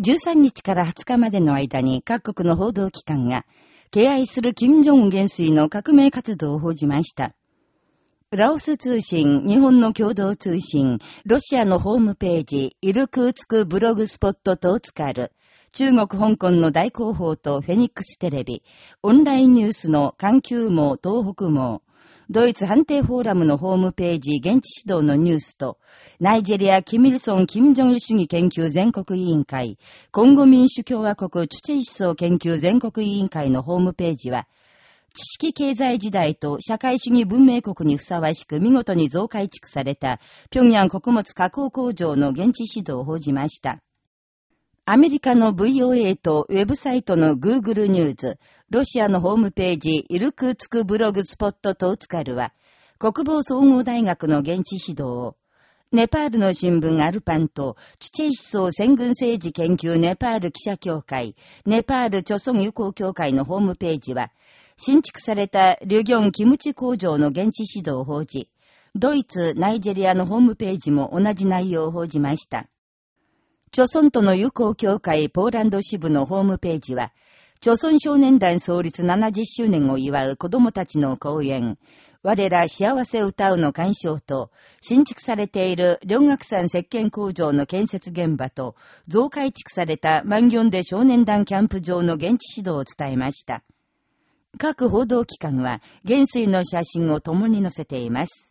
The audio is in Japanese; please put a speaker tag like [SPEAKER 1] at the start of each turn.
[SPEAKER 1] 13日から20日までの間に各国の報道機関が、敬愛する金正恩元帥の革命活動を報じました。ラオス通信、日本の共同通信、ロシアのホームページ、イルクーツクブログスポットと使る、中国香港の大広報とフェニックステレビ、オンラインニュースの環球網東北網、ドイツ判定フォーラムのホームページ現地指導のニュースと、ナイジェリア・キミルソン・キム・ジョン主義研究全国委員会、コンゴ民主共和国チュチェイ思想研究全国委員会のホームページは、知識経済時代と社会主義文明国にふさわしく見事に増改築された、平壌穀物加工工場の現地指導を報じました。アメリカの VOA とウェブサイトの Google ニューズ、ロシアのホームページ、イルクーツクブログスポットトーツカルは、国防総合大学の現地指導を、ネパールの新聞アルパンと、チュチェイ思想戦軍政治研究ネパール記者協会、ネパール著村友好協会のホームページは、新築されたリュギョンキムチ工場の現地指導を報じ、ドイツ、ナイジェリアのホームページも同じ内容を報じました。著村との友好協会ポーランド支部のホームページは、著村少年団創立70周年を祝う子供たちの講演、我ら幸せ歌うの鑑賞と、新築されている両学山石鹸工場の建設現場と、増改築された万ンで少年団キャンプ場の現地指導を伝えました。各報道機関は、元帥の写真を共に載せています。